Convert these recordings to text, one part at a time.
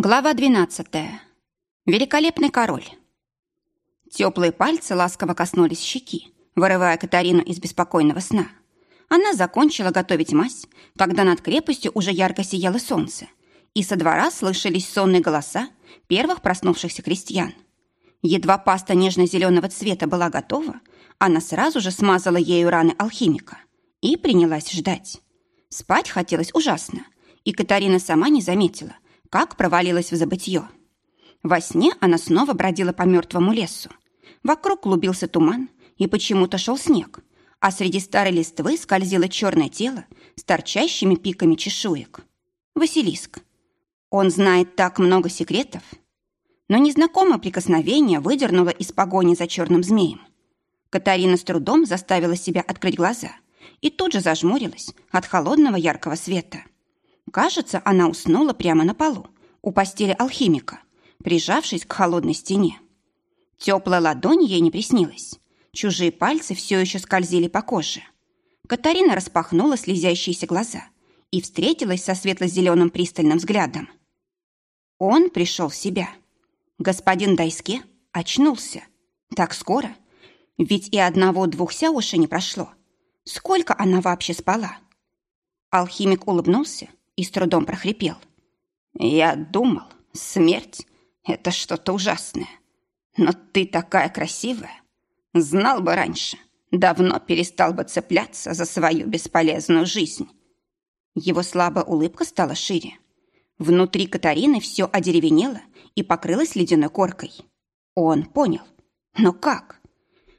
Глава 12. Великолепный король. Теплые пальцы ласково коснулись щеки, вырывая Катарину из беспокойного сна. Она закончила готовить мазь, когда над крепостью уже ярко сияло солнце, и со двора слышались сонные голоса первых проснувшихся крестьян. Едва паста нежно-зеленого цвета была готова, она сразу же смазала ею раны алхимика и принялась ждать. Спать хотелось ужасно, и Катарина сама не заметила – как провалилась в забытье. Во сне она снова бродила по мертвому лесу. Вокруг клубился туман, и почему-то шел снег, а среди старой листвы скользило черное тело с торчащими пиками чешуек. Василиск. Он знает так много секретов. Но незнакомое прикосновение выдернуло из погони за черным змеем. Катарина с трудом заставила себя открыть глаза и тут же зажмурилась от холодного яркого света. Кажется, она уснула прямо на полу, у постели алхимика, прижавшись к холодной стене. Теплая ладонь ей не приснилась. Чужие пальцы все еще скользили по коже. Катарина распахнула слезящиеся глаза и встретилась со светло-зеленым пристальным взглядом. Он пришел в себя. Господин Дайске очнулся. Так скоро? Ведь и одного-двух сяоши не прошло. Сколько она вообще спала? Алхимик улыбнулся и с трудом прохрипел. «Я думал, смерть — это что-то ужасное. Но ты такая красивая. Знал бы раньше, давно перестал бы цепляться за свою бесполезную жизнь». Его слабая улыбка стала шире. Внутри Катарины все одеревенело и покрылось ледяной коркой. Он понял. Но как?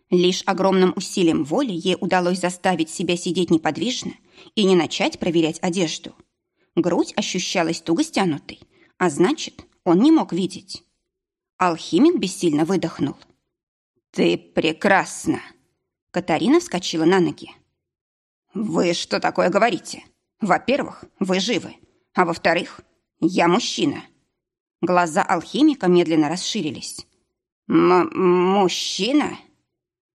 Лишь огромным усилием воли ей удалось заставить себя сидеть неподвижно и не начать проверять одежду – Грудь ощущалась туго стянутой, а значит, он не мог видеть. Алхимик бессильно выдохнул. «Ты прекрасна!» Катарина вскочила на ноги. «Вы что такое говорите? Во-первых, вы живы, а во-вторых, я мужчина». Глаза алхимика медленно расширились. М «Мужчина?»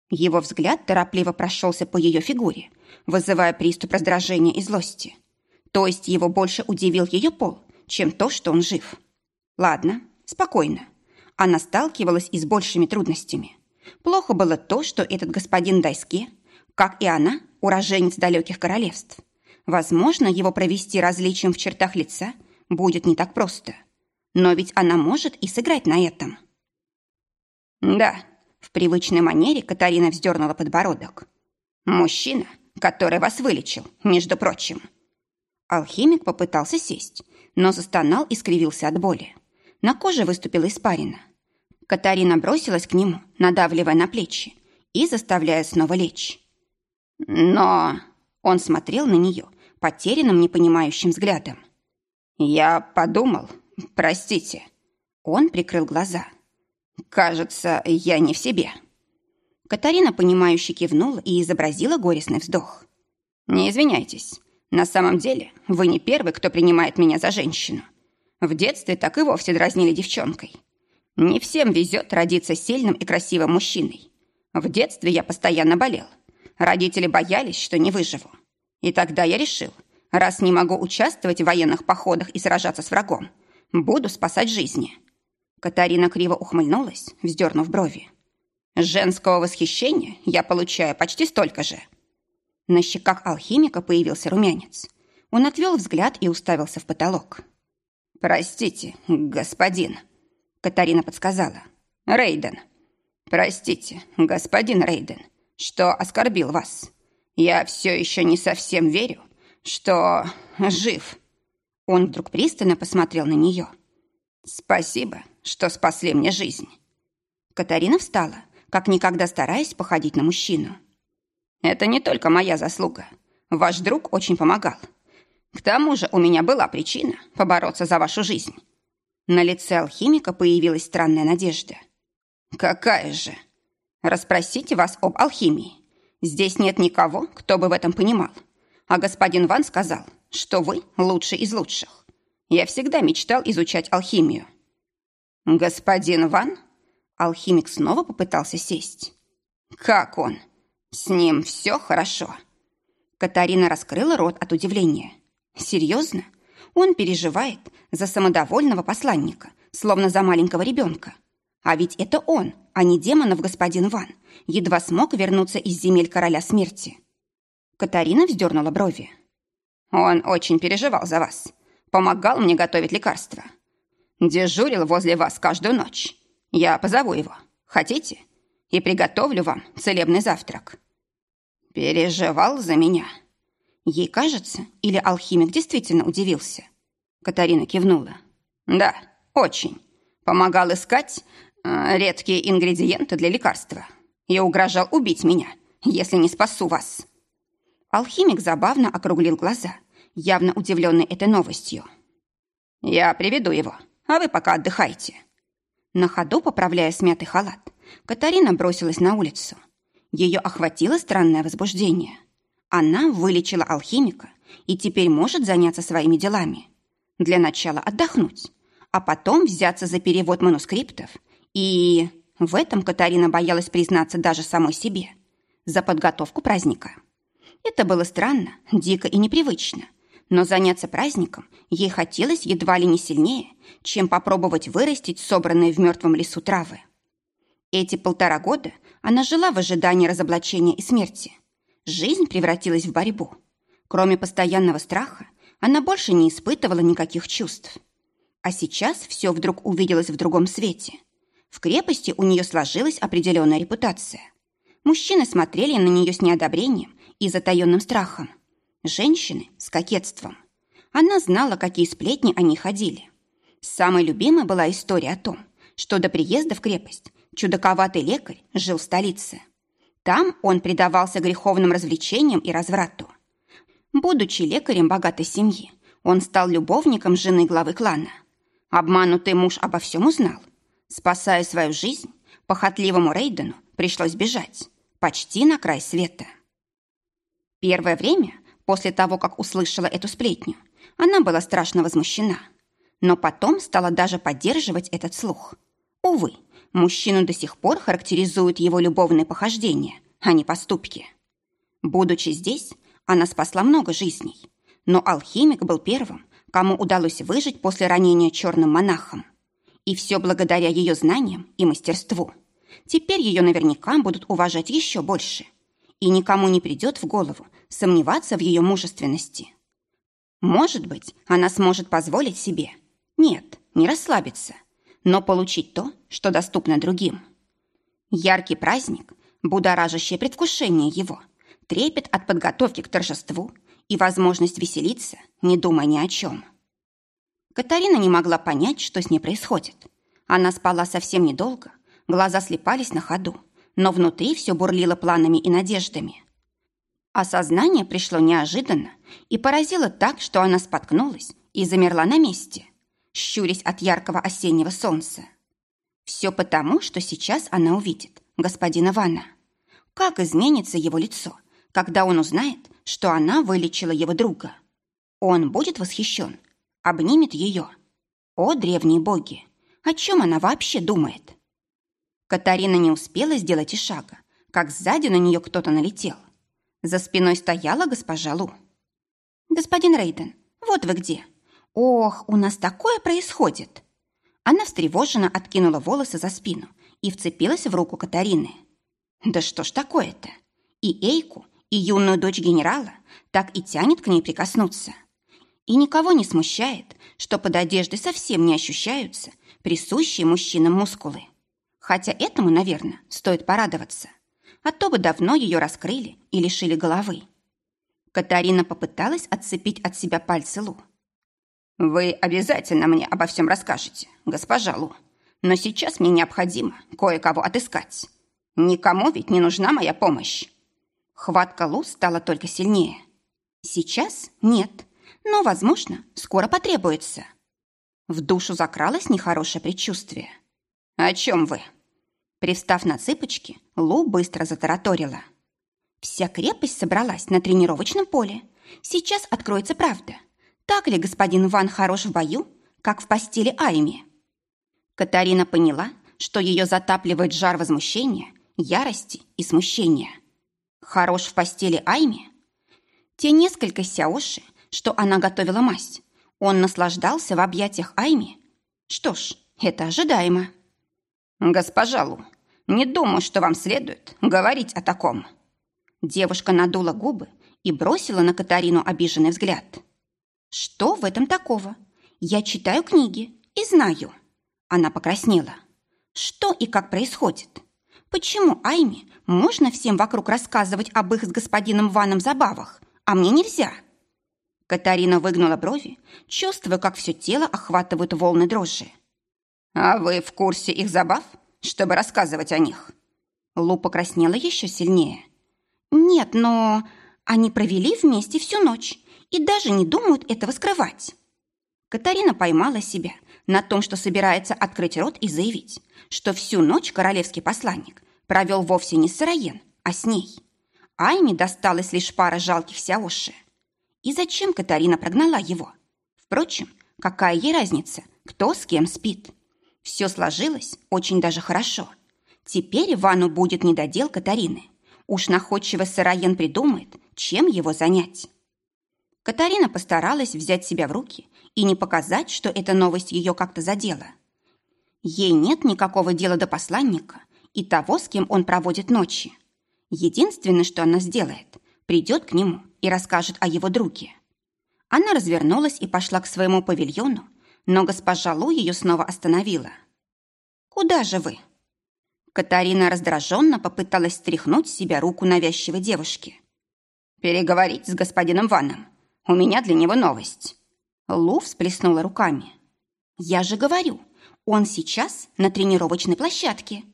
Его взгляд торопливо прошелся по ее фигуре, вызывая приступ раздражения и злости. То есть его больше удивил ее пол, чем то, что он жив. Ладно, спокойно. Она сталкивалась и с большими трудностями. Плохо было то, что этот господин Дайске, как и она, уроженец далеких королевств. Возможно, его провести различием в чертах лица будет не так просто. Но ведь она может и сыграть на этом. Да, в привычной манере Катарина вздернула подбородок. Мужчина, который вас вылечил, между прочим. Алхимик попытался сесть, но застонал и скривился от боли. На коже выступила испарина. Катарина бросилась к нему, надавливая на плечи и заставляя снова лечь. Но он смотрел на нее потерянным, непонимающим взглядом. «Я подумал, простите». Он прикрыл глаза. «Кажется, я не в себе». Катарина, понимающе кивнула и изобразила горестный вздох. «Не извиняйтесь. На самом деле, вы не первый, кто принимает меня за женщину. В детстве так и вовсе дразнили девчонкой. Не всем везет родиться сильным и красивым мужчиной. В детстве я постоянно болел. Родители боялись, что не выживу. И тогда я решил, раз не могу участвовать в военных походах и сражаться с врагом, буду спасать жизни. Катарина криво ухмыльнулась, вздернув брови. Женского восхищения я получаю почти столько же – на щеках алхимика появился румянец. Он отвел взгляд и уставился в потолок. «Простите, господин», — Катарина подсказала. «Рейден». «Простите, господин Рейден, что оскорбил вас. Я все еще не совсем верю, что жив». Он вдруг пристально посмотрел на нее. «Спасибо, что спасли мне жизнь». Катарина встала, как никогда стараясь походить на мужчину. Это не только моя заслуга. Ваш друг очень помогал. К тому же у меня была причина побороться за вашу жизнь. На лице алхимика появилась странная надежда. Какая же? Расспросите вас об алхимии. Здесь нет никого, кто бы в этом понимал. А господин Ван сказал, что вы лучший из лучших. Я всегда мечтал изучать алхимию. Господин Ван? Алхимик снова попытался сесть. Как он? «С ним все хорошо». Катарина раскрыла рот от удивления. «Серьезно? Он переживает за самодовольного посланника, словно за маленького ребенка. А ведь это он, а не демонов господин Ван, едва смог вернуться из земель короля смерти. Катарина вздернула брови. Он очень переживал за вас. Помогал мне готовить лекарства. Дежурил возле вас каждую ночь. Я позову его. Хотите? И приготовлю вам целебный завтрак. Переживал за меня. Ей кажется, или алхимик действительно удивился. Катарина кивнула. Да, очень. Помогал искать э, редкие ингредиенты для лекарства. И угрожал убить меня, если не спасу вас. Алхимик забавно округлил глаза, явно удивленный этой новостью. «Я приведу его, а вы пока отдыхайте». На ходу, поправляя смятый халат, Катарина бросилась на улицу. Ее охватило странное возбуждение. Она вылечила алхимика и теперь может заняться своими делами. Для начала отдохнуть, а потом взяться за перевод манускриптов и... В этом Катарина боялась признаться даже самой себе. За подготовку праздника. Это было странно, дико и непривычно. Но заняться праздником ей хотелось едва ли не сильнее, чем попробовать вырастить собранные в мертвом лесу травы. Эти полтора года она жила в ожидании разоблачения и смерти. Жизнь превратилась в борьбу. Кроме постоянного страха, она больше не испытывала никаких чувств. А сейчас все вдруг увиделось в другом свете. В крепости у нее сложилась определенная репутация. Мужчины смотрели на нее с неодобрением и затаенным страхом. Женщины с кокетством. Она знала, какие сплетни они ходили. Самой любимой была история о том, что до приезда в крепость чудаковатый лекарь жил в столице. Там он предавался греховным развлечениям и разврату. Будучи лекарем богатой семьи, он стал любовником жены главы клана. Обманутый муж обо всем узнал. Спасая свою жизнь, похотливому Рейдену пришлось бежать, почти на край света. Первое время, после того, как услышала эту сплетню, она была страшно возмущена. Но потом стала даже поддерживать этот слух. Увы, мужчину до сих пор характеризуют его любовные похождения, а не поступки. Будучи здесь, она спасла много жизней. Но алхимик был первым, кому удалось выжить после ранения черным монахом. И все благодаря ее знаниям и мастерству. Теперь ее наверняка будут уважать еще больше и никому не придет в голову сомневаться в ее мужественности. Может быть, она сможет позволить себе, нет, не расслабиться, но получить то, что доступно другим. Яркий праздник, будоражащее предвкушение его, трепет от подготовки к торжеству и возможность веселиться, не думая ни о чем. Катарина не могла понять, что с ней происходит. Она спала совсем недолго, глаза слепались на ходу, но внутри все бурлило планами и надеждами. Осознание пришло неожиданно и поразило так, что она споткнулась и замерла на месте, щурясь от яркого осеннего солнца. Все потому, что сейчас она увидит господина Вана. Как изменится его лицо, когда он узнает, что она вылечила его друга? Он будет восхищен, обнимет ее. О, древние боги! О чем она вообще думает? Катарина не успела сделать и шага, как сзади на нее кто-то налетел. За спиной стояла госпожа Лу. «Господин Рейден, вот вы где! Ох, у нас такое происходит!» Она встревоженно откинула волосы за спину и вцепилась в руку Катарины. «Да что ж такое-то? И Эйку, и юную дочь генерала так и тянет к ней прикоснуться. И никого не смущает, что под одеждой совсем не ощущаются присущие мужчинам мускулы. Хотя этому, наверное, стоит порадоваться. А то бы давно ее раскрыли и лишили головы. Катарина попыталась отцепить от себя пальцы Лу. «Вы обязательно мне обо всем расскажете, госпожа Лу. Но сейчас мне необходимо кое-кого отыскать. Никому ведь не нужна моя помощь». Хватка Лу стала только сильнее. «Сейчас нет, но, возможно, скоро потребуется». В душу закралось нехорошее предчувствие. «О чем вы?» Привстав на цыпочки, Лу быстро затараторила. Вся крепость собралась на тренировочном поле. Сейчас откроется правда. Так ли господин Ван хорош в бою, как в постели Айми? Катарина поняла, что ее затапливает жар возмущения, ярости и смущения. Хорош в постели Айми? Те несколько сяоши, что она готовила мазь, Он наслаждался в объятиях Айми. Что ж, это ожидаемо. «Госпожа Лу, не думаю, что вам следует говорить о таком». Девушка надула губы и бросила на Катарину обиженный взгляд. «Что в этом такого? Я читаю книги и знаю». Она покраснела. «Что и как происходит? Почему Айме можно всем вокруг рассказывать об их с господином Ваном забавах, а мне нельзя?» Катарина выгнула брови, чувствуя, как все тело охватывают волны дрожи. «А вы в курсе их забав, чтобы рассказывать о них?» Лу покраснела еще сильнее. «Нет, но они провели вместе всю ночь и даже не думают этого скрывать». Катарина поймала себя на том, что собирается открыть рот и заявить, что всю ночь королевский посланник провел вовсе не с Сыроен, а с ней. Айме досталась лишь пара жалких сяоши. И зачем Катарина прогнала его? Впрочем, какая ей разница, кто с кем спит? Все сложилось очень даже хорошо. Теперь Ивану будет недодел Катарины. Уж находчиво Сыроен придумает, чем его занять. Катарина постаралась взять себя в руки и не показать, что эта новость ее как-то задела. Ей нет никакого дела до посланника и того, с кем он проводит ночи. Единственное, что она сделает, придет к нему и расскажет о его друге. Она развернулась и пошла к своему павильону, но госпожа Лу ее снова остановила. «Куда же вы?» Катарина раздраженно попыталась стряхнуть с себя руку навязчивой девушки. «Переговорить с господином Ваном. У меня для него новость». Лу всплеснула руками. «Я же говорю, он сейчас на тренировочной площадке.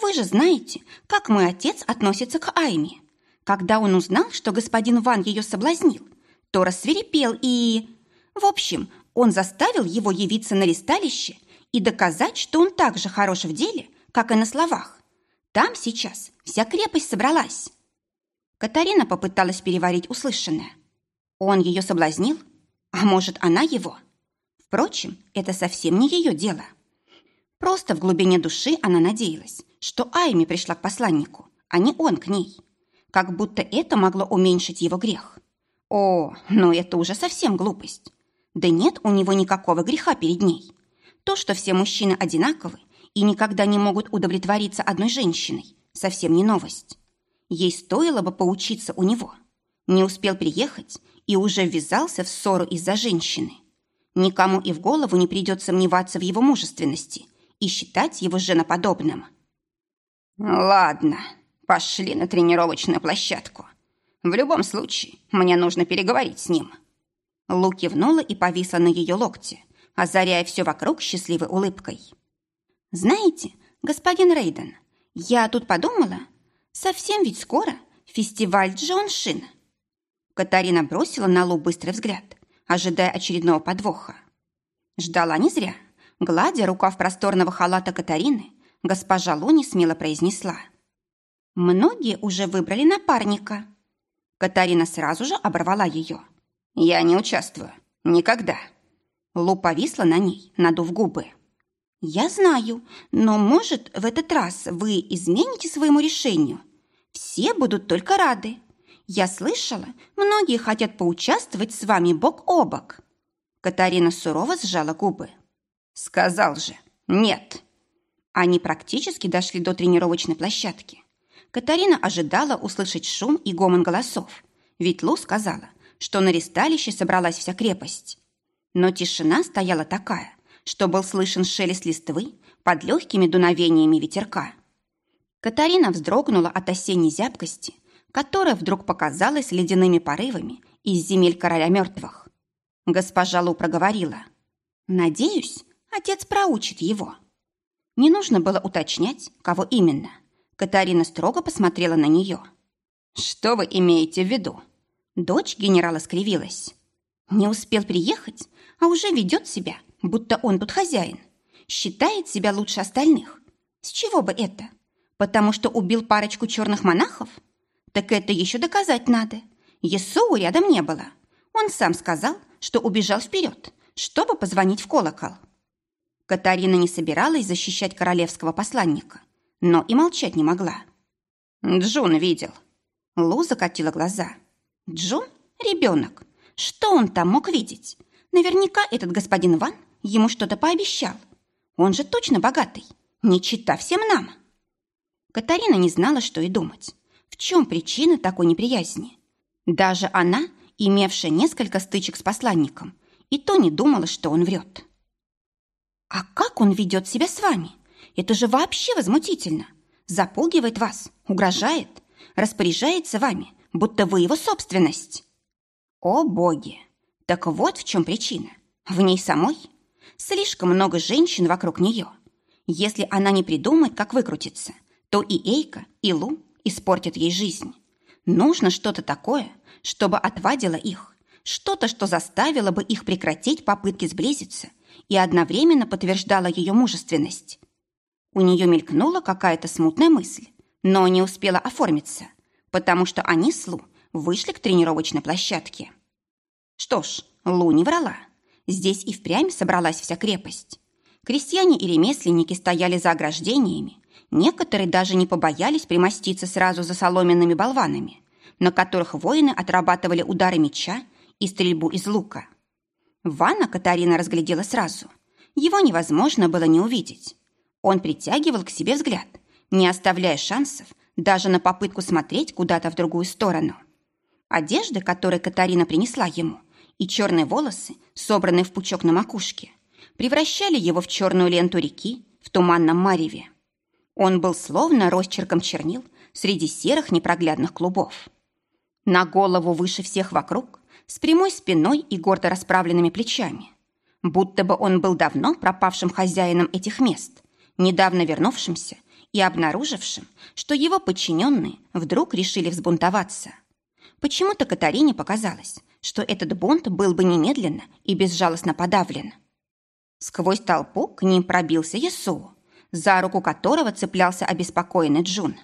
Вы же знаете, как мой отец относится к Айме. Когда он узнал, что господин Ван ее соблазнил, то рассверепел и... В общем, он заставил его явиться на листалище и доказать, что он так же хорош в деле, как и на словах. Там сейчас вся крепость собралась. Катарина попыталась переварить услышанное. Он ее соблазнил? А может, она его? Впрочем, это совсем не ее дело. Просто в глубине души она надеялась, что Айми пришла к посланнику, а не он к ней. Как будто это могло уменьшить его грех. О, но это уже совсем глупость. Да нет у него никакого греха перед ней. То, что все мужчины одинаковы и никогда не могут удовлетвориться одной женщиной, совсем не новость. Ей стоило бы поучиться у него. Не успел приехать и уже ввязался в ссору из-за женщины. Никому и в голову не придет сомневаться в его мужественности и считать его женоподобным. «Ладно, пошли на тренировочную площадку. В любом случае, мне нужно переговорить с ним». Лу кивнула и повисла на ее локте, озаряя все вокруг счастливой улыбкой. «Знаете, господин Рейден, я тут подумала, совсем ведь скоро фестиваль Джоншин». Катарина бросила на Лу быстрый взгляд, ожидая очередного подвоха. Ждала не зря. Гладя рукав просторного халата Катарины, госпожа Лу смело произнесла. «Многие уже выбрали напарника». Катарина сразу же оборвала ее – «Я не участвую. Никогда». Лу повисла на ней, надув губы. «Я знаю, но, может, в этот раз вы измените своему решению? Все будут только рады. Я слышала, многие хотят поучаствовать с вами бок о бок». Катарина сурово сжала губы. «Сказал же, нет». Они практически дошли до тренировочной площадки. Катарина ожидала услышать шум и гомон голосов, ведь Лу сказала, что на ристалище собралась вся крепость. Но тишина стояла такая, что был слышен шелест листвы под легкими дуновениями ветерка. Катарина вздрогнула от осенней зябкости, которая вдруг показалась ледяными порывами из земель короля мертвых. Госпожа Лу проговорила. «Надеюсь, отец проучит его». Не нужно было уточнять, кого именно. Катарина строго посмотрела на нее. «Что вы имеете в виду?» Дочь генерала скривилась. Не успел приехать, а уже ведет себя, будто он тут хозяин. Считает себя лучше остальных. С чего бы это? Потому что убил парочку черных монахов? Так это еще доказать надо. Есоу рядом не было. Он сам сказал, что убежал вперед, чтобы позвонить в колокол. Катарина не собиралась защищать королевского посланника, но и молчать не могла. Джун видел. Лу закатила глаза. Джон – ребенок. Что он там мог видеть? Наверняка этот господин Ван ему что-то пообещал. Он же точно богатый, не чита всем нам. Катарина не знала, что и думать. В чем причина такой неприязни? Даже она, имевшая несколько стычек с посланником, и то не думала, что он врет. «А как он ведет себя с вами? Это же вообще возмутительно! Запугивает вас, угрожает, распоряжается вами, будто вы его собственность!» «О, боги! Так вот в чем причина. В ней самой? Слишком много женщин вокруг нее. Если она не придумает, как выкрутиться, то и Эйка, и Лу испортят ей жизнь. Нужно что-то такое, чтобы отвадило их, что-то, что заставило бы их прекратить попытки сблизиться и одновременно подтверждало ее мужественность. У нее мелькнула какая-то смутная мысль, но не успела оформиться, потому что они с Лу вышли к тренировочной площадке. Что ж, Лу не врала. Здесь и впрямь собралась вся крепость. Крестьяне и ремесленники стояли за ограждениями, некоторые даже не побоялись примоститься сразу за соломенными болванами, на которых воины отрабатывали удары меча и стрельбу из лука. Ванна Катарина разглядела сразу. Его невозможно было не увидеть. Он притягивал к себе взгляд, не оставляя шансов даже на попытку смотреть куда-то в другую сторону. Одежды, которые Катарина принесла ему, и черные волосы, собранные в пучок на макушке, превращали его в черную ленту реки в туманном мареве. Он был словно росчерком чернил среди серых непроглядных клубов. На голову выше всех вокруг, с прямой спиной и гордо расправленными плечами. Будто бы он был давно пропавшим хозяином этих мест, недавно вернувшимся и обнаружившим, что его подчиненные вдруг решили взбунтоваться. Почему-то Катарине показалось, что этот бунт был бы немедленно и безжалостно подавлен. Сквозь толпу к ним пробился Ясу, за руку которого цеплялся обеспокоенный Джун.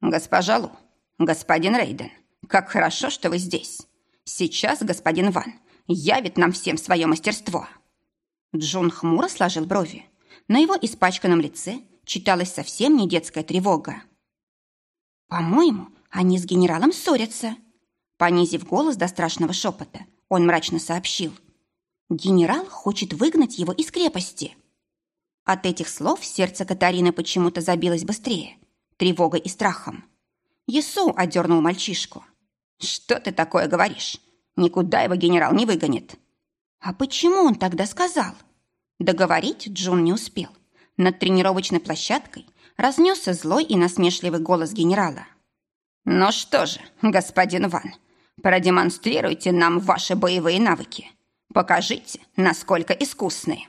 «Госпожа Лу, господин Рейден, как хорошо, что вы здесь. Сейчас господин Ван явит нам всем свое мастерство». Джун хмуро сложил брови. На его испачканном лице читалась совсем не детская тревога. «По-моему, они с генералом ссорятся», Понизив голос до страшного шепота, он мрачно сообщил. Генерал хочет выгнать его из крепости. От этих слов сердце Катарины почему-то забилось быстрее, тревогой и страхом. Есу одернул мальчишку. «Что ты такое говоришь? Никуда его генерал не выгонит». «А почему он тогда сказал?» Договорить Джун не успел. Над тренировочной площадкой разнесся злой и насмешливый голос генерала. «Ну что же, господин Ван, Продемонстрируйте нам ваши боевые навыки. Покажите, насколько искусные.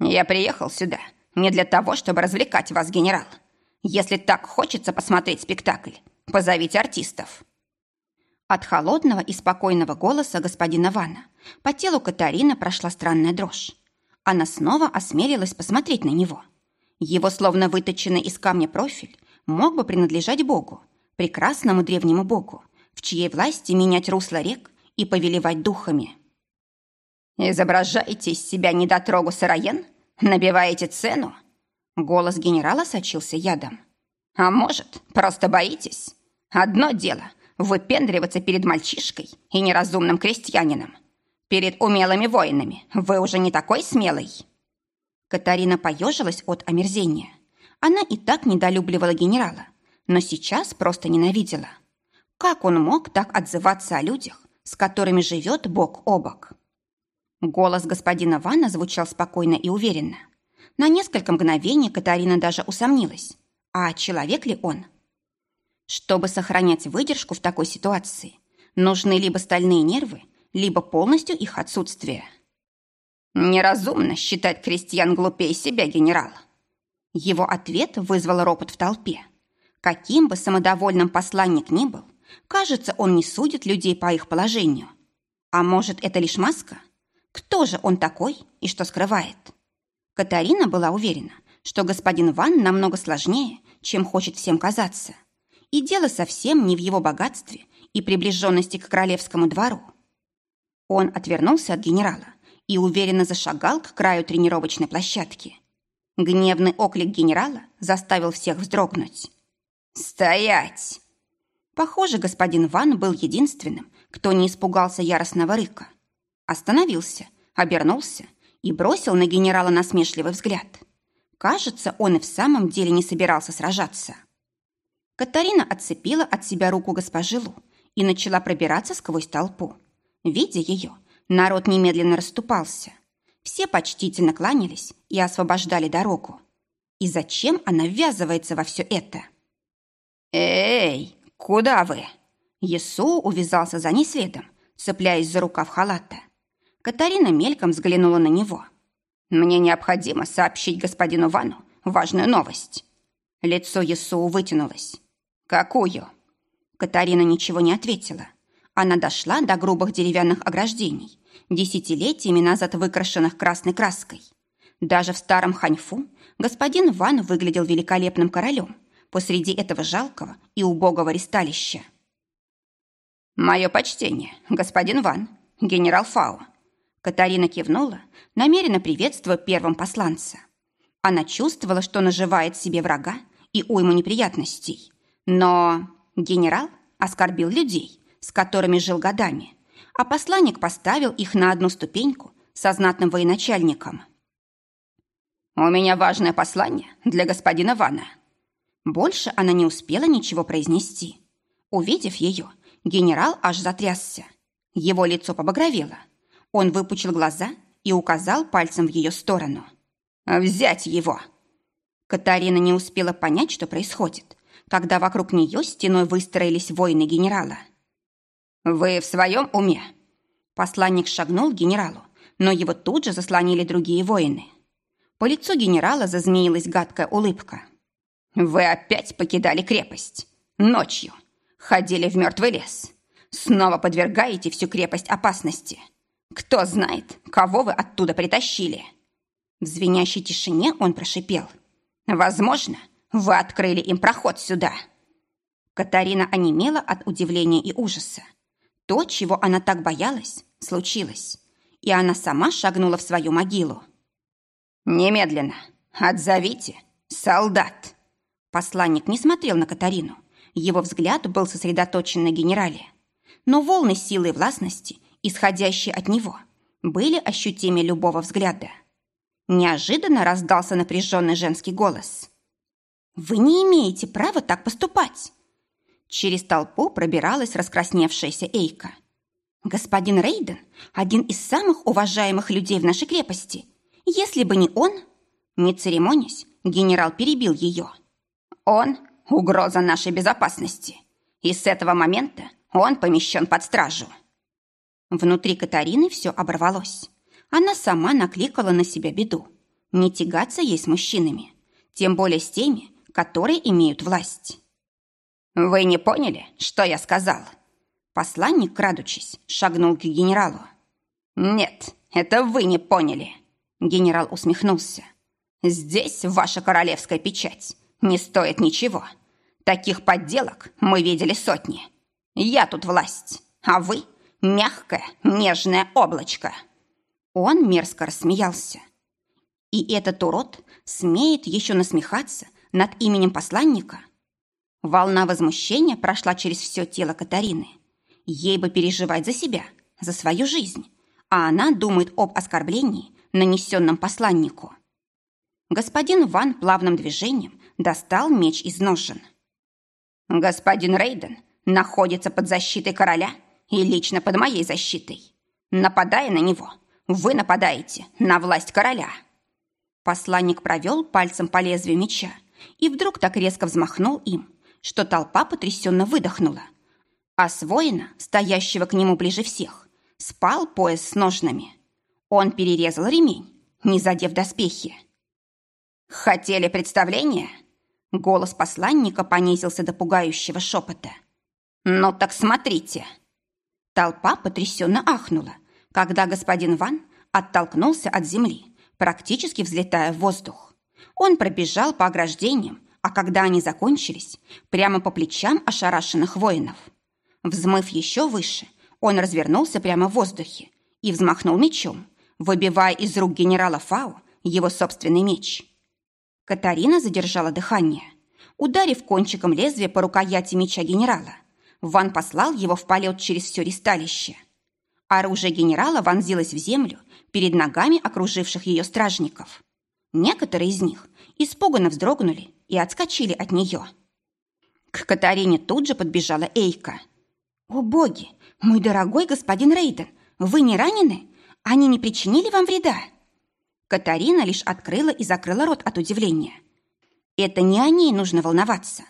Я приехал сюда не для того, чтобы развлекать вас, генерал. Если так хочется посмотреть спектакль, позовите артистов. От холодного и спокойного голоса господина Вана по телу Катарины прошла странная дрожь. Она снова осмелилась посмотреть на него. Его словно выточенный из камня профиль мог бы принадлежать Богу, прекрасному древнему Богу, в чьей власти менять русло рек и повелевать духами. «Изображаете из себя недотрогу сыроен? Набиваете цену?» Голос генерала сочился ядом. «А может, просто боитесь? Одно дело — выпендриваться перед мальчишкой и неразумным крестьянином. Перед умелыми воинами вы уже не такой смелый». Катарина поежилась от омерзения. Она и так недолюбливала генерала, но сейчас просто ненавидела. Как он мог так отзываться о людях, с которыми живет бок о бок? Голос господина Вана звучал спокойно и уверенно. На несколько мгновений Катарина даже усомнилась, а человек ли он? Чтобы сохранять выдержку в такой ситуации, нужны либо стальные нервы, либо полностью их отсутствие. «Неразумно считать крестьян глупее себя, генерал». Его ответ вызвал ропот в толпе. Каким бы самодовольным посланник ни был, Кажется, он не судит людей по их положению. А может, это лишь маска? Кто же он такой и что скрывает? Катарина была уверена, что господин Ван намного сложнее, чем хочет всем казаться. И дело совсем не в его богатстве и приближенности к королевскому двору. Он отвернулся от генерала и уверенно зашагал к краю тренировочной площадки. Гневный оклик генерала заставил всех вздрогнуть. «Стоять!» Похоже, господин Ван был единственным, кто не испугался яростного рыка. Остановился, обернулся и бросил на генерала насмешливый взгляд. Кажется, он и в самом деле не собирался сражаться. Катарина отцепила от себя руку госпожи Лу и начала пробираться сквозь толпу. Видя ее, народ немедленно расступался. Все почтительно кланялись и освобождали дорогу. И зачем она ввязывается во все это? «Эй, куда вы?» Есу увязался за ней следом, цепляясь за рукав халата. Катарина мельком взглянула на него. «Мне необходимо сообщить господину Вану важную новость». Лицо Есу вытянулось. «Какую?» Катарина ничего не ответила. Она дошла до грубых деревянных ограждений, десятилетиями назад выкрашенных красной краской. Даже в старом ханьфу господин Ван выглядел великолепным королем посреди этого жалкого и убогого ристалища. «Мое почтение, господин Ван, генерал Фао». Катарина кивнула, намеренно приветствуя первым посланца. Она чувствовала, что наживает себе врага и уйму неприятностей. Но генерал оскорбил людей, с которыми жил годами, а посланник поставил их на одну ступеньку со знатным военачальником. «У меня важное послание для господина Вана». Больше она не успела ничего произнести. Увидев ее, генерал аж затрясся. Его лицо побагровело. Он выпучил глаза и указал пальцем в ее сторону. «Взять его!» Катарина не успела понять, что происходит, когда вокруг нее стеной выстроились воины генерала. «Вы в своем уме?» Посланник шагнул к генералу, но его тут же заслонили другие воины. По лицу генерала зазмеилась гадкая улыбка. «Вы опять покидали крепость. Ночью. Ходили в мертвый лес. Снова подвергаете всю крепость опасности. Кто знает, кого вы оттуда притащили?» В звенящей тишине он прошипел. «Возможно, вы открыли им проход сюда». Катарина онемела от удивления и ужаса. То, чего она так боялась, случилось, и она сама шагнула в свою могилу. «Немедленно отзовите солдат!» Посланник не смотрел на Катарину. Его взгляд был сосредоточен на генерале. Но волны силы и властности, исходящие от него, были ощутимее любого взгляда. Неожиданно раздался напряженный женский голос. «Вы не имеете права так поступать!» Через толпу пробиралась раскрасневшаяся Эйка. «Господин Рейден – один из самых уважаемых людей в нашей крепости. Если бы не он...» Не церемонясь, генерал перебил ее. «Он – угроза нашей безопасности, и с этого момента он помещен под стражу». Внутри Катарины все оборвалось. Она сама накликала на себя беду. Не тягаться ей с мужчинами, тем более с теми, которые имеют власть. «Вы не поняли, что я сказал?» Посланник, крадучись, шагнул к генералу. «Нет, это вы не поняли!» Генерал усмехнулся. «Здесь ваша королевская печать не стоит ничего. Таких подделок мы видели сотни. Я тут власть, а вы — мягкое, нежное облачко». Он мерзко рассмеялся. И этот урод смеет еще насмехаться над именем посланника? Волна возмущения прошла через все тело Катарины. Ей бы переживать за себя, за свою жизнь, а она думает об оскорблении, нанесенном посланнику. Господин Ван плавным движением достал меч из ножен. «Господин Рейден находится под защитой короля и лично под моей защитой. Нападая на него, вы нападаете на власть короля». Посланник провел пальцем по лезвию меча и вдруг так резко взмахнул им, что толпа потрясенно выдохнула. А с воина, стоящего к нему ближе всех, спал пояс с ножнами. Он перерезал ремень, не задев доспехи. «Хотели представление?» Голос посланника понизился до пугающего шепота. «Ну так смотрите!» Толпа потрясенно ахнула, когда господин Ван оттолкнулся от земли, практически взлетая в воздух. Он пробежал по ограждениям, а когда они закончились, прямо по плечам ошарашенных воинов. Взмыв еще выше, он развернулся прямо в воздухе и взмахнул мечом, выбивая из рук генерала Фау его собственный меч. Катарина задержала дыхание. Ударив кончиком лезвия по рукояти меча генерала, Ван послал его в полет через все ристалище. Оружие генерала вонзилось в землю перед ногами окруживших ее стражников. Некоторые из них испуганно вздрогнули и отскочили от нее. К Катарине тут же подбежала Эйка. «О боги! Мой дорогой господин Рейден, вы не ранены? Они не причинили вам вреда?» Катарина лишь открыла и закрыла рот от удивления. Это не о ней нужно волноваться.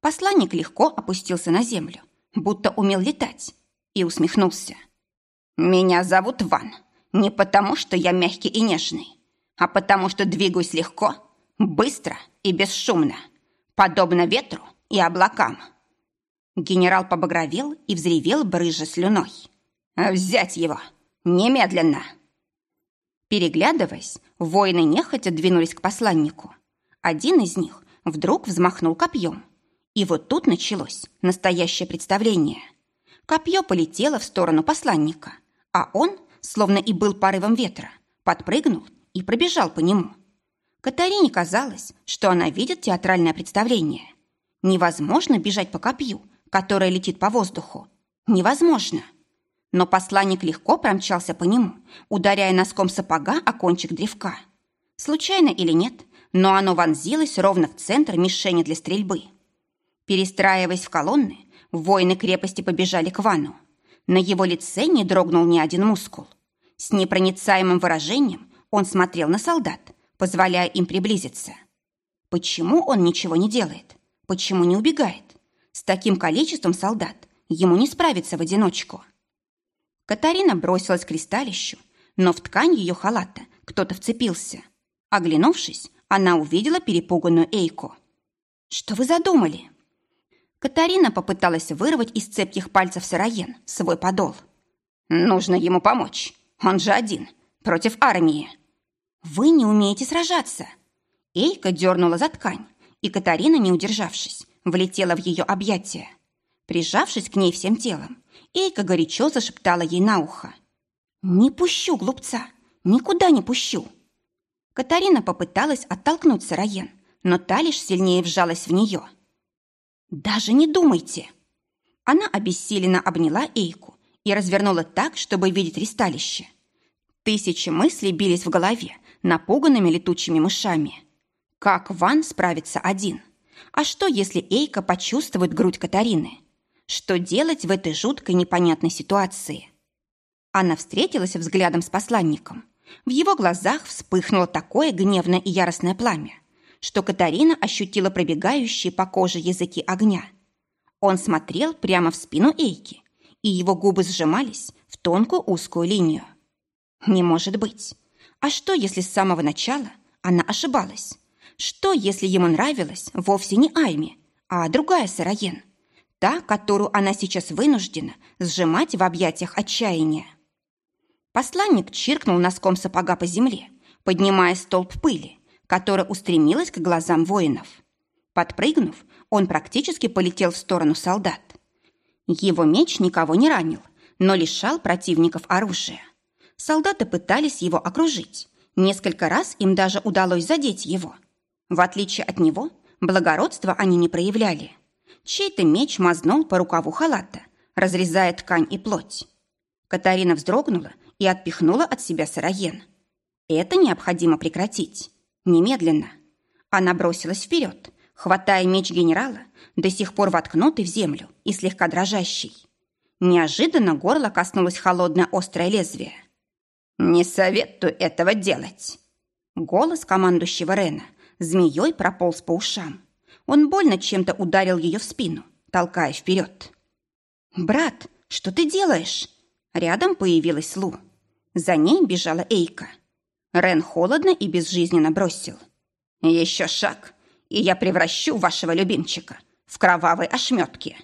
Посланник легко опустился на землю, будто умел летать, и усмехнулся. «Меня зовут Ван, не потому, что я мягкий и нежный, а потому, что двигаюсь легко, быстро и бесшумно, подобно ветру и облакам». Генерал побагровел и взревел брыжа слюной. «Взять его! Немедленно!» Переглядываясь, воины нехотя двинулись к посланнику. Один из них вдруг взмахнул копьем. И вот тут началось настоящее представление. Копье полетело в сторону посланника, а он, словно и был порывом ветра, подпрыгнул и пробежал по нему. Катарине казалось, что она видит театральное представление. Невозможно бежать по копью, которое летит по воздуху. Невозможно. Но посланник легко промчался по нему, ударяя носком сапога о кончик древка. Случайно или нет, но оно вонзилось ровно в центр мишени для стрельбы. Перестраиваясь в колонны, воины крепости побежали к Вану. На его лице не дрогнул ни один мускул. С непроницаемым выражением он смотрел на солдат, позволяя им приблизиться. Почему он ничего не делает? Почему не убегает? С таким количеством солдат ему не справиться в одиночку. Катарина бросилась к кристалищу, но в ткань ее халата кто-то вцепился. Оглянувшись, она увидела перепуганную Эйку. «Что вы задумали?» Катарина попыталась вырвать из цепких пальцев Сыроен свой подол. «Нужно ему помочь. Он же один. Против армии». «Вы не умеете сражаться». Эйка дернула за ткань, и Катарина, не удержавшись, влетела в ее объятия. Прижавшись к ней всем телом, Эйка горячо зашептала ей на ухо. «Не пущу, глупца! Никуда не пущу!» Катарина попыталась оттолкнуть Сыроен, но та лишь сильнее вжалась в нее. «Даже не думайте!» Она обессиленно обняла Эйку и развернула так, чтобы видеть ристалище. Тысячи мыслей бились в голове напуганными летучими мышами. Как Ван справится один? А что, если Эйка почувствует грудь Катарины? Что делать в этой жуткой непонятной ситуации? Она встретилась взглядом с посланником. В его глазах вспыхнуло такое гневное и яростное пламя, что Катарина ощутила пробегающие по коже языки огня. Он смотрел прямо в спину Эйки, и его губы сжимались в тонкую узкую линию. Не может быть. А что, если с самого начала она ошибалась? Что, если ему нравилась вовсе не Айми, а другая Сыроен? та, которую она сейчас вынуждена сжимать в объятиях отчаяния. Посланник чиркнул носком сапога по земле, поднимая столб пыли, которая устремилась к глазам воинов. Подпрыгнув, он практически полетел в сторону солдат. Его меч никого не ранил, но лишал противников оружия. Солдаты пытались его окружить. Несколько раз им даже удалось задеть его. В отличие от него, благородства они не проявляли. Чей-то меч мазнул по рукаву халата, разрезая ткань и плоть. Катарина вздрогнула и отпихнула от себя сыроен. Это необходимо прекратить. Немедленно. Она бросилась вперед, хватая меч генерала, до сих пор воткнутый в землю и слегка дрожащий. Неожиданно горло коснулось холодное острое лезвие. «Не советую этого делать!» Голос командующего Рена змеей прополз по ушам. Он больно чем-то ударил ее в спину, толкая вперед. «Брат, что ты делаешь?» Рядом появилась Лу. За ней бежала Эйка. Рен холодно и безжизненно бросил. «Еще шаг, и я превращу вашего любимчика в кровавые ошметки».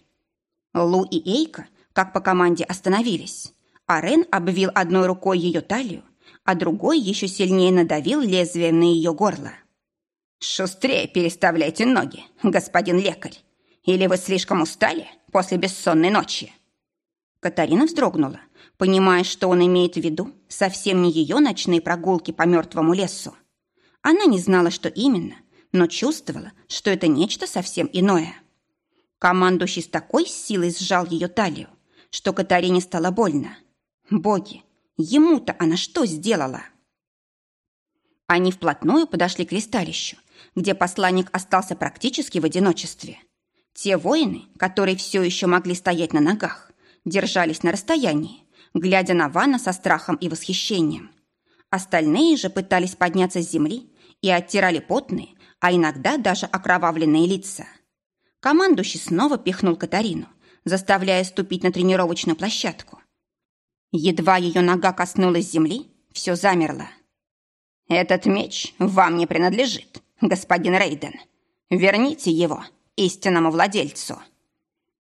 Лу и Эйка, как по команде, остановились, а Рен обвил одной рукой ее талию, а другой еще сильнее надавил лезвием на ее горло. «Шустрее переставляйте ноги, господин лекарь. Или вы слишком устали после бессонной ночи?» Катарина вздрогнула, понимая, что он имеет в виду совсем не ее ночные прогулки по мертвому лесу. Она не знала, что именно, но чувствовала, что это нечто совсем иное. Командующий с такой силой сжал ее талию, что Катарине стало больно. Боги, ему-то она что сделала? Они вплотную подошли к листалищу, где посланник остался практически в одиночестве. Те воины, которые все еще могли стоять на ногах, держались на расстоянии, глядя на Вана со страхом и восхищением. Остальные же пытались подняться с земли и оттирали потные, а иногда даже окровавленные лица. Командующий снова пихнул Катарину, заставляя ступить на тренировочную площадку. Едва ее нога коснулась земли, все замерло. «Этот меч вам не принадлежит, господин Рейден. Верните его истинному владельцу».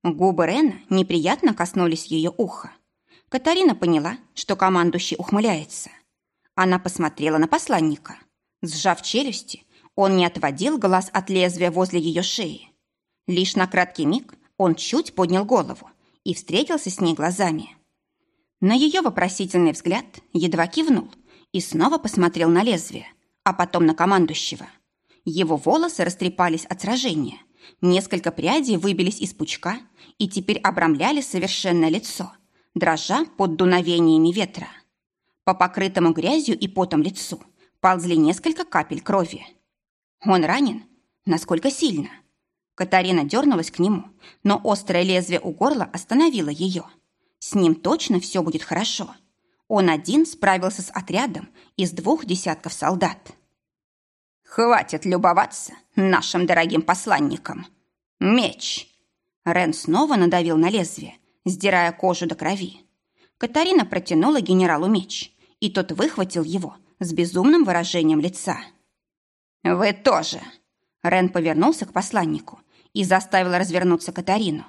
Губы Рена неприятно коснулись ее уха. Катарина поняла, что командующий ухмыляется. Она посмотрела на посланника. Сжав челюсти, он не отводил глаз от лезвия возле ее шеи. Лишь на краткий миг он чуть поднял голову и встретился с ней глазами. На ее вопросительный взгляд едва кивнул и снова посмотрел на лезвие, а потом на командующего. Его волосы растрепались от сражения, несколько прядей выбились из пучка и теперь обрамляли совершенное лицо, дрожа под дуновениями ветра. По покрытому грязью и потом лицу ползли несколько капель крови. Он ранен? Насколько сильно? Катарина дернулась к нему, но острое лезвие у горла остановило ее. С ним точно все будет хорошо. Он один справился с отрядом из двух десятков солдат. «Хватит любоваться нашим дорогим посланником! Меч!» Рен снова надавил на лезвие, сдирая кожу до крови. Катарина протянула генералу меч, и тот выхватил его с безумным выражением лица. «Вы тоже!» Рен повернулся к посланнику и заставил развернуться Катарину.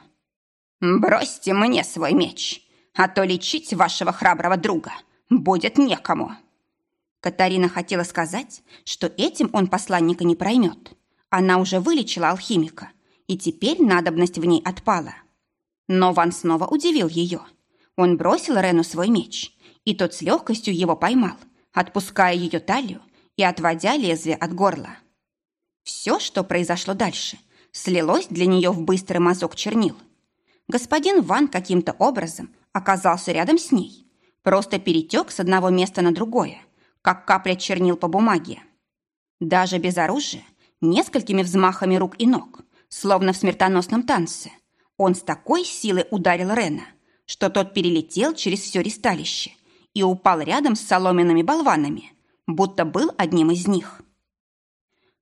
«Бросьте мне свой меч, а то лечить вашего храброго друга будет некому». Катарина хотела сказать, что этим он посланника не проймет. Она уже вылечила алхимика, и теперь надобность в ней отпала. Но Ван снова удивил ее. Он бросил Рену свой меч, и тот с легкостью его поймал, отпуская ее талию и отводя лезвие от горла. Все, что произошло дальше, слилось для нее в быстрый мазок чернил. Господин Ван каким-то образом оказался рядом с ней, просто перетек с одного места на другое, как капля чернил по бумаге. Даже без оружия, несколькими взмахами рук и ног, словно в смертоносном танце, он с такой силой ударил Рена, что тот перелетел через все ристалище и упал рядом с соломенными болванами, будто был одним из них.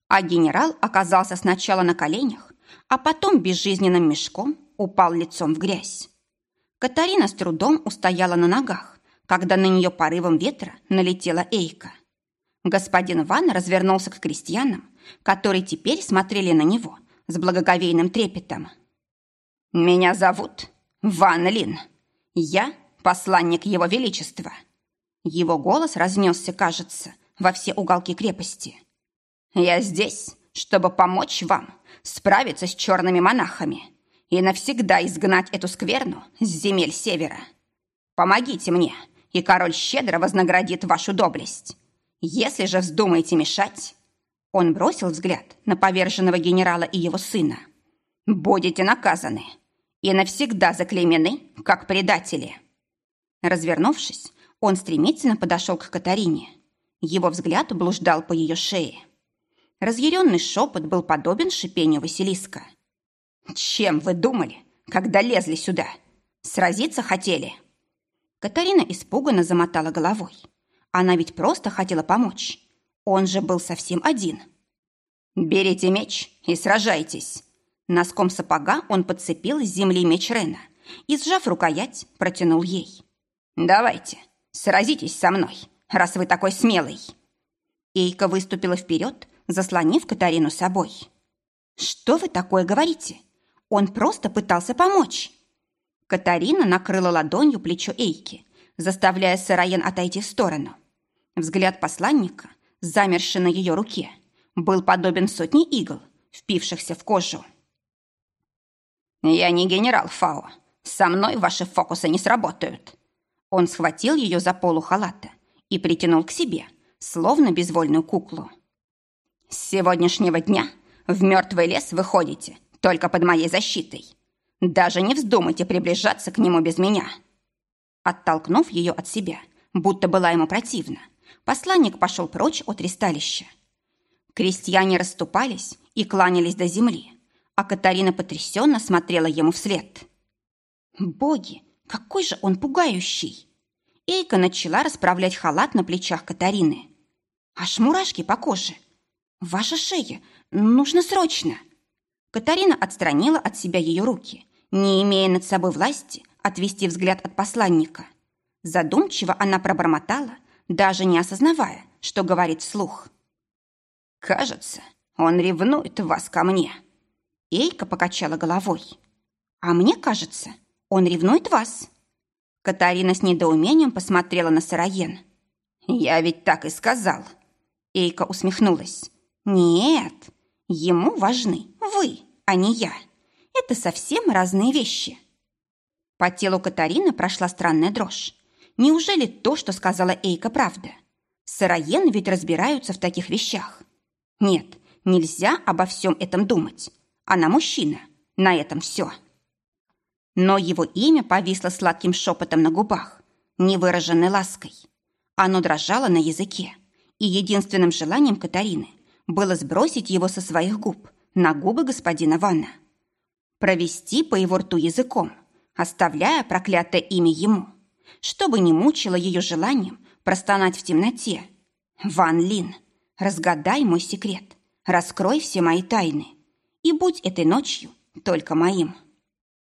А генерал оказался сначала на коленях, а потом безжизненным мешком упал лицом в грязь. Катарина с трудом устояла на ногах, когда на нее порывом ветра налетела Эйка. Господин Ван развернулся к крестьянам, которые теперь смотрели на него с благоговейным трепетом. «Меня зовут Ван Лин. Я посланник Его Величества». Его голос разнесся, кажется, во все уголки крепости. «Я здесь, чтобы помочь вам справиться с черными монахами и навсегда изгнать эту скверну с земель севера. Помогите мне, и король щедро вознаградит вашу доблесть. Если же вздумаете мешать...» Он бросил взгляд на поверженного генерала и его сына. «Будете наказаны и навсегда заклеймены, как предатели». Развернувшись, он стремительно подошел к Катарине. Его взгляд блуждал по ее шее. Разъяренный шепот был подобен шипению Василиска. «Чем вы думали, когда лезли сюда? Сразиться хотели?» Катарина испуганно замотала головой. Она ведь просто хотела помочь. Он же был совсем один. «Берите меч и сражайтесь!» Носком сапога он подцепил с земли меч Рена и, сжав рукоять, протянул ей. «Давайте, сразитесь со мной, раз вы такой смелый!» Эйка выступила вперед, заслонив Катарину собой. «Что вы такое говорите? Он просто пытался помочь!» Катарина накрыла ладонью плечо Эйки, заставляя Сыроен отойти в сторону. Взгляд посланника, замерший на ее руке, был подобен сотне игл, впившихся в кожу. «Я не генерал Фао. Со мной ваши фокусы не сработают». Он схватил ее за полу халата и притянул к себе, словно безвольную куклу. «С сегодняшнего дня в мертвый лес выходите только под моей защитой. Даже не вздумайте приближаться к нему без меня». Оттолкнув ее от себя, будто была ему противна, посланник пошел прочь от ристалища. Крестьяне расступались и кланялись до земли, а Катарина потрясенно смотрела ему вслед. «Боги, какой же он пугающий!» Эйка начала расправлять халат на плечах Катарины. «Аж мурашки по коже! Ваша шея! Нужно срочно!» Катарина отстранила от себя ее руки, не имея над собой власти отвести взгляд от посланника. Задумчиво она пробормотала, даже не осознавая, что говорит вслух. «Кажется, он ревнует вас ко мне». Эйка покачала головой. «А мне кажется, он ревнует вас». Катарина с недоумением посмотрела на Сараен. «Я ведь так и сказал». Эйка усмехнулась. «Нет, ему важны вы, а не я. Это совсем разные вещи». По телу Катарины прошла странная дрожь. Неужели то, что сказала Эйка, правда? Сыроен ведь разбираются в таких вещах. Нет, нельзя обо всем этом думать. Она мужчина. На этом все. Но его имя повисло сладким шепотом на губах, невыраженной лаской. Оно дрожало на языке, и единственным желанием Катарины было сбросить его со своих губ на губы господина Ванна. Провести по его рту языком, оставляя проклятое имя ему, чтобы не мучило ее желанием простонать в темноте. «Ван Лин, разгадай мой секрет, раскрой все мои тайны, и будь этой ночью только моим».